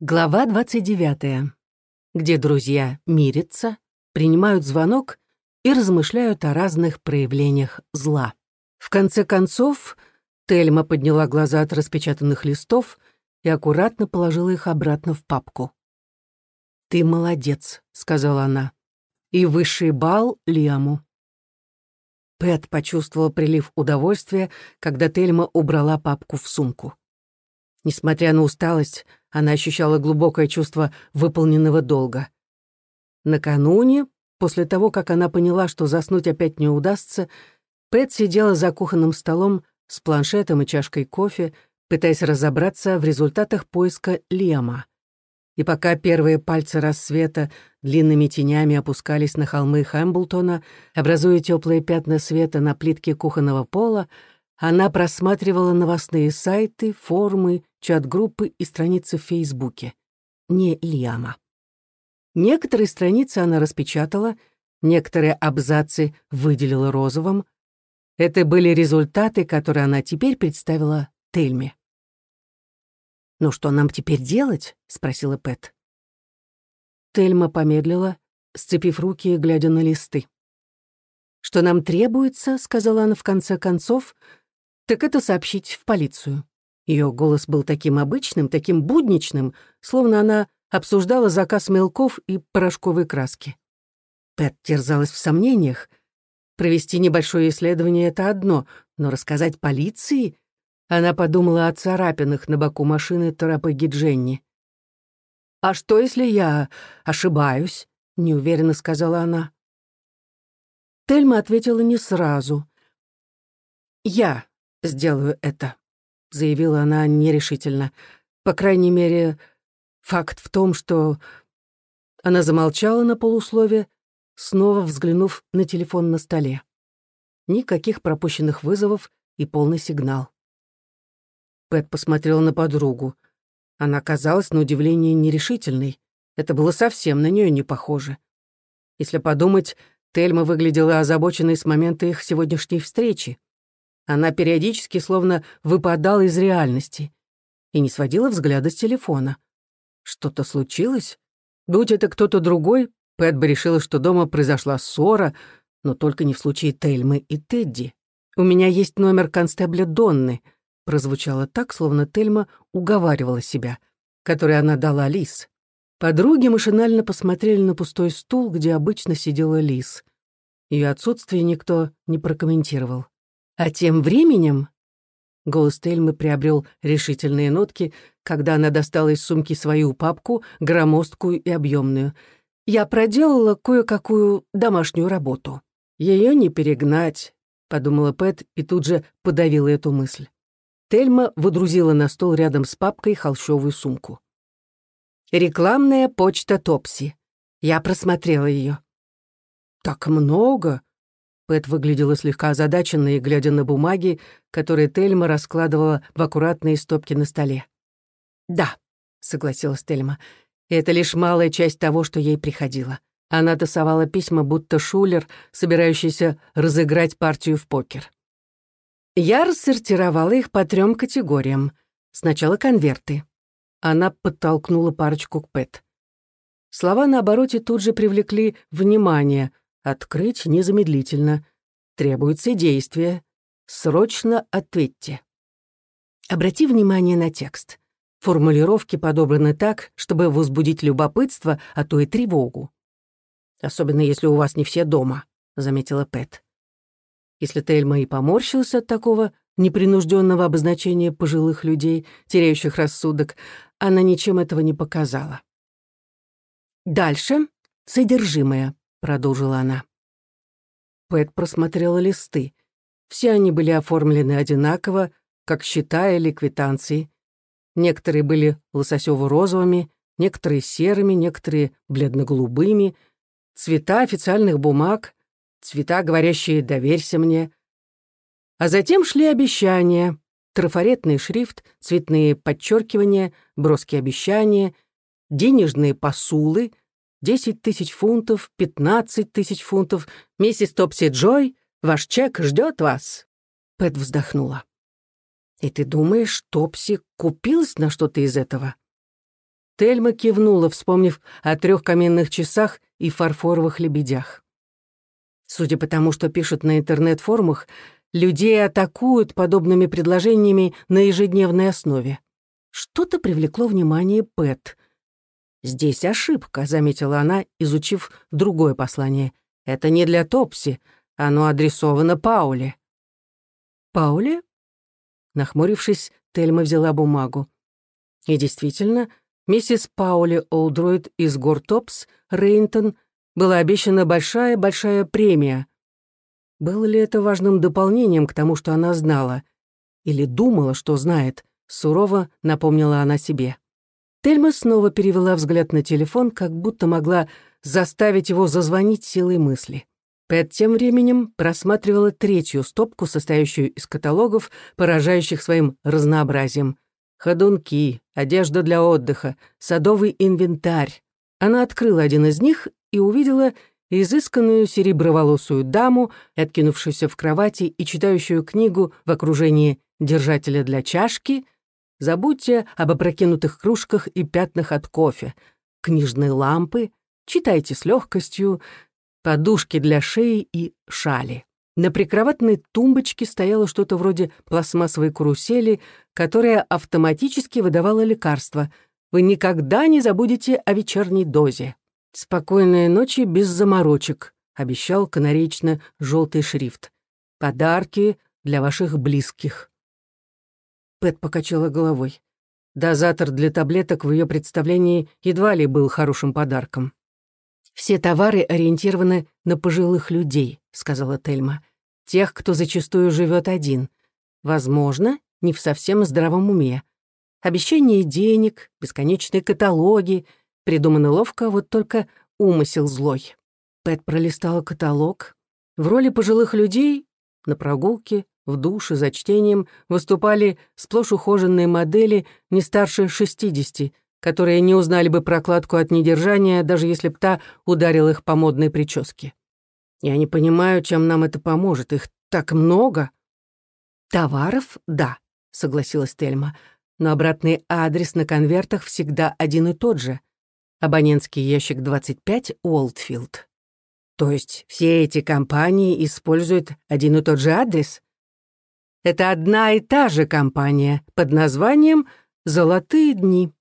Глава 29, где друзья мирятся, принимают звонок и размышляют о разных проявлениях зла. В конце концов, Тельма подняла глаза от распечатанных листов и аккуратно положила их обратно в папку. «Ты молодец», — сказала она, — «и высший бал Лиаму». Пэт почувствовал прилив удовольствия, когда Тельма убрала папку в сумку. Несмотря на усталость, она ощущала глубокое чувство выполненного долга. Накануне, после того, как она поняла, что заснуть опять не удастся, Пэт сидела за кухонным столом с планшетом и чашкой кофе, пытаясь разобраться в результатах поиска Лема. И пока первые пальцы рассвета длинными тенями опускались на холмы Хэмблтона, образуя теплые пятна света на плитке кухонного пола, она просматривала новостные сайты, форумы, чат-группы и страницы в Фейсбуке. Не Лиама. Некоторые страницы она распечатала, некоторые абзацы выделила розовым. Это были результаты, которые она теперь представила Тельме. «Ну что нам теперь делать?» — спросила Пэт. Тельма помедлила, сцепив руки и глядя на листы. «Что нам требуется?» — сказала она в конце концов, так это сообщить в полицию. Ее голос был таким обычным, таким будничным, словно она обсуждала заказ мелков и порошковой краски. Пэт терзалась в сомнениях. Провести небольшое исследование — это одно, но рассказать полиции... Она подумала о царапинах на боку машины Тарапеги Дженни. «А что, если я ошибаюсь?» — неуверенно сказала она. Тельма ответила не сразу. «Я сделаю это», — заявила она нерешительно. «По крайней мере, факт в том, что...» Она замолчала на полуслове, снова взглянув на телефон на столе. Никаких пропущенных вызовов и полный сигнал. Пэт посмотрела на подругу. Она казалась, на удивление, нерешительной. Это было совсем на нее не похоже. Если подумать, Тельма выглядела озабоченной с момента их сегодняшней встречи. Она периодически словно выпадала из реальности и не сводила взгляда с телефона. Что-то случилось? Будь это кто-то другой, Пэт бы решила, что дома произошла ссора, но только не в случае Тельмы и Тедди. «У меня есть номер констебля Донны», прозвучало так, словно Тельма уговаривала себя, который она дала Лис. Подруги машинально посмотрели на пустой стул, где обычно сидела Лис. Ее отсутствие никто не прокомментировал. А тем временем... Голос Тельмы приобрел решительные нотки, когда она достала из сумки свою папку, громоздкую и объемную. Я проделала кое-какую домашнюю работу. Ее не перегнать, подумала Пэт и тут же подавила эту мысль. Тельма выдрузила на стол рядом с папкой холщовую сумку. «Рекламная почта Топси. Я просмотрела ее». «Так много?» Пэт выглядела слегка озадаченной, глядя на бумаги, которые Тельма раскладывала в аккуратные стопки на столе. «Да», — согласилась Тельма, — «это лишь малая часть того, что ей приходило». Она тасовала письма, будто шулер, собирающийся разыграть партию в покер. Я рассортировала их по трем категориям. Сначала конверты. Она подтолкнула парочку к Пэт. Слова на обороте тут же привлекли внимание — Открыть незамедлительно. Требуется действие. Срочно ответьте. Обрати внимание на текст. Формулировки подобраны так, чтобы возбудить любопытство, а то и тревогу. Особенно если у вас не все дома, заметила Пэт. Если Тельма и поморщился от такого непринужденного обозначения пожилых людей, теряющих рассудок, она ничем этого не показала. Дальше — содержимое продолжила она. Пэт просмотрела листы. Все они были оформлены одинаково, как счета или квитанции. Некоторые были лососево-розовыми, некоторые серыми, некоторые бледно-голубыми. Цвета официальных бумаг, цвета, говорящие «доверься мне». А затем шли обещания, трафаретный шрифт, цветные подчеркивания, броские обещания, денежные посулы — Десять тысяч фунтов, пятнадцать тысяч фунтов. Миссис Топси Джой, ваш чек ждет вас». Пэт вздохнула. «И ты думаешь, Топси купилась на что-то из этого?» Тельма кивнула, вспомнив о трех каменных часах и фарфоровых лебедях. Судя по тому, что пишут на интернет-форумах, людей атакуют подобными предложениями на ежедневной основе. Что-то привлекло внимание Пэт. «Здесь ошибка», — заметила она, изучив другое послание. «Это не для Топси, оно адресовано Пауле». «Пауле?» Нахмурившись, Тельма взяла бумагу. И действительно, миссис Паули Олдроид из Гортопс, Рейнтон, была обещана большая-большая премия. Было ли это важным дополнением к тому, что она знала? Или думала, что знает? Сурово напомнила она себе. Тельма снова перевела взгляд на телефон, как будто могла заставить его зазвонить силой мысли. Пэт тем временем просматривала третью стопку, состоящую из каталогов, поражающих своим разнообразием. Ходунки, одежда для отдыха, садовый инвентарь. Она открыла один из них и увидела изысканную сереброволосую даму, откинувшуюся в кровати и читающую книгу в окружении держателя для чашки. Забудьте об опрокинутых кружках и пятнах от кофе. Книжные лампы. Читайте с легкостью. Подушки для шеи и шали. На прикроватной тумбочке стояло что-то вроде пластмассовой карусели, которая автоматически выдавала лекарства. Вы никогда не забудете о вечерней дозе. «Спокойной ночи без заморочек», — обещал канаречно желтый шрифт. «Подарки для ваших близких». Пэт покачала головой. Дозатор для таблеток в ее представлении едва ли был хорошим подарком. «Все товары ориентированы на пожилых людей», — сказала Тельма. «Тех, кто зачастую живет один. Возможно, не в совсем здравом уме. Обещание денег, бесконечные каталоги, придуманы ловко, вот только умысел злой». Пэт пролистала каталог. В роли пожилых людей на прогулке, в душе, за чтением выступали сплошь ухоженные модели не старше шестидесяти, которые не узнали бы прокладку от недержания, даже если б та ударила их по модной прическе. Я не понимаю, чем нам это поможет, их так много. Товаров — да, согласилась Тельма, но обратный адрес на конвертах всегда один и тот же. Абонентский ящик 25 Уолтфилд. То есть все эти компании используют один и тот же адрес? Это одна и та же компания под названием «Золотые дни».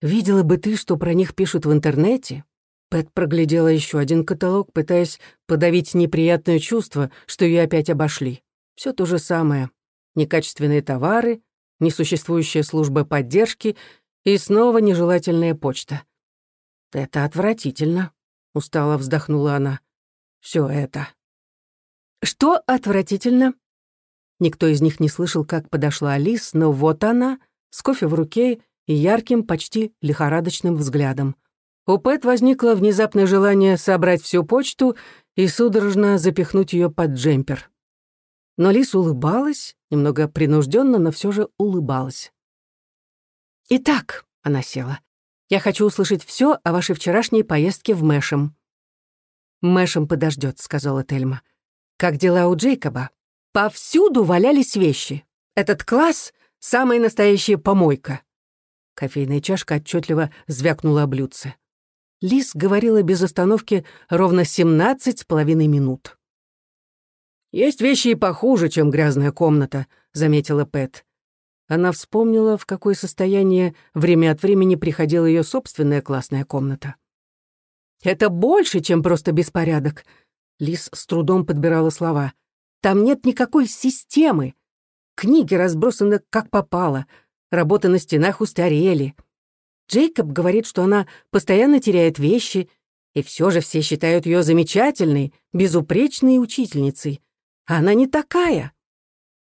Видела бы ты, что про них пишут в интернете. Пэт проглядела еще один каталог, пытаясь подавить неприятное чувство, что ее опять обошли. Все то же самое. Некачественные товары, несуществующая служба поддержки и снова нежелательная почта. «Это отвратительно», — устало вздохнула она. Все это». «Что отвратительно?» Никто из них не слышал, как подошла Алис, но вот она, с кофе в руке и ярким, почти лихорадочным взглядом. У Пэт возникло внезапное желание собрать всю почту и судорожно запихнуть ее под джемпер. Но Лис улыбалась, немного принужденно, но все же улыбалась. «Итак», — она села, — «я хочу услышать все о вашей вчерашней поездке в Мэшем». «Мэшем подождет», — сказала Тельма. «Как дела у Джейкоба?» «Повсюду валялись вещи. Этот класс — самая настоящая помойка. Кофейная чашка отчетливо звякнула о блюдце. Лис говорила без остановки ровно семнадцать с половиной минут. «Есть вещи и похуже, чем грязная комната», — заметила Пэт. Она вспомнила, в какое состояние время от времени приходила ее собственная классная комната. «Это больше, чем просто беспорядок», — Лис с трудом подбирала слова. «Там нет никакой системы. Книги разбросаны как попало, работы на стенах устарели. Джейкоб говорит, что она постоянно теряет вещи, и все же все считают ее замечательной, безупречной учительницей. Она не такая.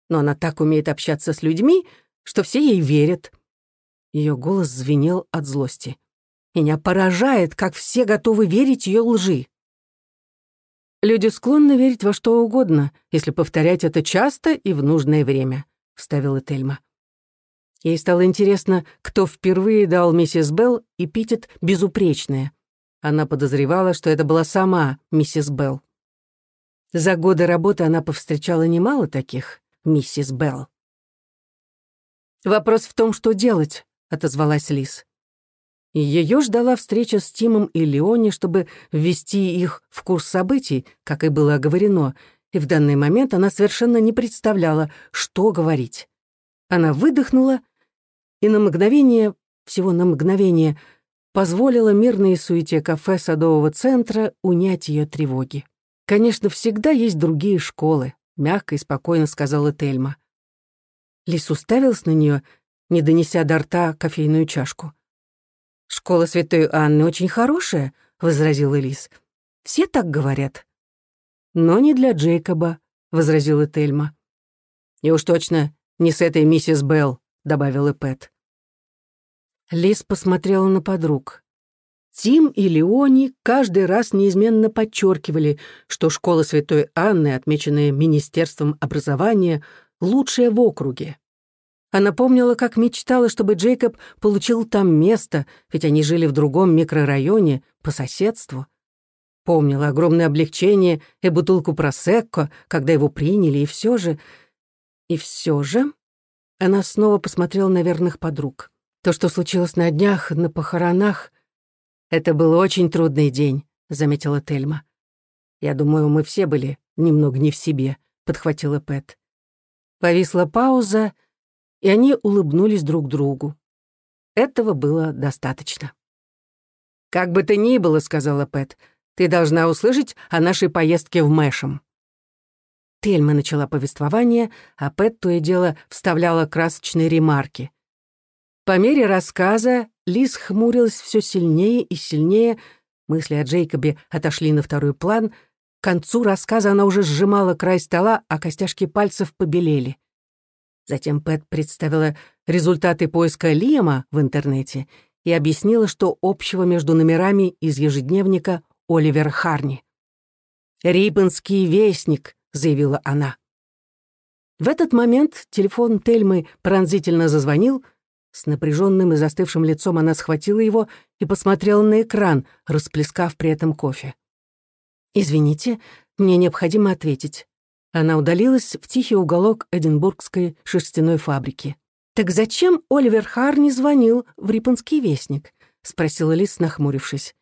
Но она так умеет общаться с людьми, что все ей верят. Ее голос звенел от злости. Меня поражает, как все готовы верить ее лжи. Люди склонны верить во что угодно, если повторять это часто и в нужное время, вставила Тельма. Ей стало интересно, кто впервые дал миссис Белл эпитет «безупречная». Она подозревала, что это была сама миссис Белл. За годы работы она повстречала немало таких миссис Белл. «Вопрос в том, что делать», — отозвалась Лис. Ее ждала встреча с Тимом и Леони, чтобы ввести их в курс событий, как и было оговорено, и в данный момент она совершенно не представляла, что говорить. Она выдохнула и на мгновение, всего на мгновение, позволила мирной суете кафе садового центра унять ее тревоги. «Конечно, всегда есть другие школы», — мягко и спокойно сказала Тельма. Лис уставился на нее, не донеся до рта кофейную чашку. «Школа святой Анны очень хорошая», — возразила Лис. «Все так говорят». «Но не для Джейкоба», — возразила Тельма. «И уж точно не с этой миссис Белл», — добавила Пэт. Лис посмотрела на подруг. Тим и Леони каждый раз неизменно подчеркивали, что школа Святой Анны, отмеченная Министерством образования, лучшая в округе. Она помнила, как мечтала, чтобы Джейкоб получил там место, ведь они жили в другом микрорайоне, по соседству. Помнила огромное облегчение и бутылку просекко, когда его приняли, и все же... И все же... Она снова посмотрела на верных подруг. То, что случилось на днях, на похоронах, это был очень трудный день, заметила Тельма. Я думаю, мы все были немного не в себе, подхватила Пэт. Повисла пауза, и они улыбнулись друг другу. Этого было достаточно. «Как бы то ни было», — сказала Пэт, — «ты должна услышать о нашей поездке в Мэшем». Тельма начала повествование, а Пэт то и дело вставляла красочные ремарки. По мере рассказа Лиз хмурилась все сильнее и сильнее, мысли о Джейкобе отошли на второй план. К концу рассказа она уже сжимала край стола, а костяшки пальцев побелели. Затем Пэт представила результаты поиска Лиама в интернете и объяснила, что общего между номерами из ежедневника Оливер Харни. «Риббенский вестник», — заявила она. В этот момент телефон Тельмы пронзительно зазвонил. С напряженным и застывшим лицом она схватила его и посмотрела на экран, расплескав при этом кофе. «Извините, мне необходимо ответить». Она удалилась в тихий уголок Эдинбургской шерстяной фабрики. «Так зачем Оливер Харни звонил в Риппенский вестник?» — спросила Лис, нахмурившись.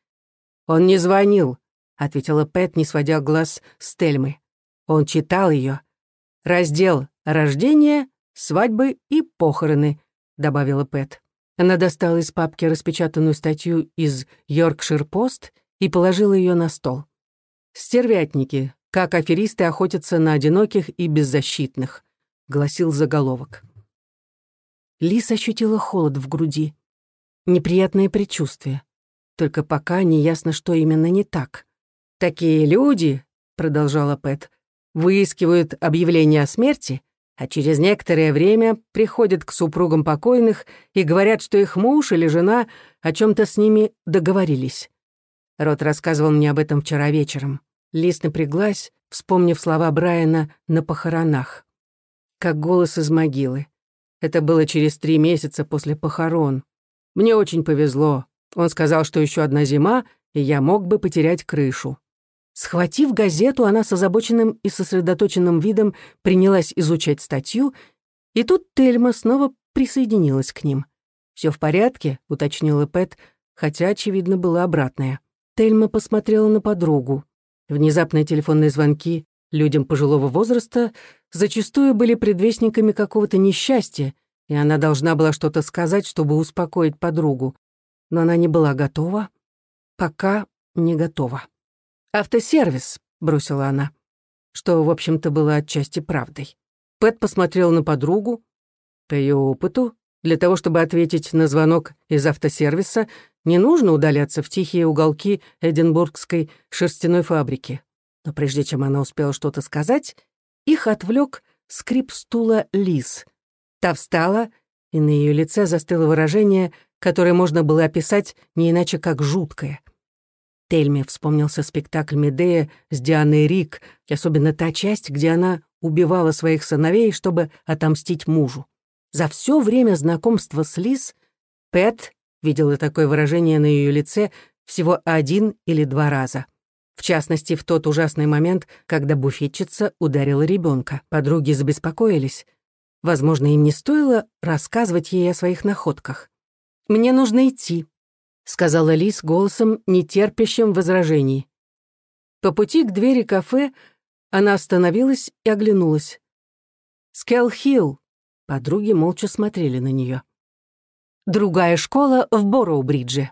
«Он не звонил», — ответила Пэт, не сводя глаз с Тельмы. Он читал ее. «Раздел «Рождение», «Свадьбы» и «Похороны», — добавила Пэт. Она достала из папки распечатанную статью из «Йоркшир-Пост» и положила ее на стол. «Стервятники. Как аферисты охотятся на одиноких и беззащитных», — гласил заголовок. Лис ощутила холод в груди. Неприятное предчувствие. Только пока не ясно, что именно не так. «Такие люди», — продолжала Пэт, выискивают объявление о смерти, а через некоторое время приходят к супругам покойных и говорят, что их муж или жена о чем то с ними договорились. Рот рассказывал мне об этом вчера вечером. Лиз напряглась, вспомнив слова Брайана на похоронах. Как голос из могилы. Это было через три месяца после похорон. Мне очень повезло. Он сказал, что еще одна зима, и я мог бы потерять крышу. Схватив газету, она с озабоченным и сосредоточенным видом принялась изучать статью, и тут Тельма снова присоединилась к ним. «Все в порядке?» — уточнила Пэт, хотя, очевидно, было обратное. Тельма посмотрела на подругу. Внезапные телефонные звонки людям пожилого возраста зачастую были предвестниками какого-то несчастья, и она должна была что-то сказать, чтобы успокоить подругу. Но она не была готова. Пока не готова. «Автосервис», — бросила она, что, в общем-то, было отчасти правдой. Пэт посмотрел на подругу. По ее опыту, для того, чтобы ответить на звонок из автосервиса, не нужно удаляться в тихие уголки Эдинбургской шерстяной фабрики. Но прежде чем она успела что-то сказать, их отвлек скрип стула Лис. Та встала, и на ее лице застыло выражение, которое можно было описать не иначе как жуткое. Тельме вспомнился спектакль Медея с Дианой Рик, особенно та часть, где она убивала своих сыновей, чтобы отомстить мужу. За все время знакомства с Лиз Пэт видела такое выражение на ее лице всего один или два раза. В частности, в тот ужасный момент, когда буфетчица ударила ребенка. Подруги забеспокоились. Возможно, им не стоило рассказывать ей о своих находках. «Мне нужно идти», сказала Лис голосом, нетерпящим возражений. По пути к двери кафе она остановилась и оглянулась. «Скелл-Хилл!» Подруги молча смотрели на нее. «Другая школа в Борроу-Бридже».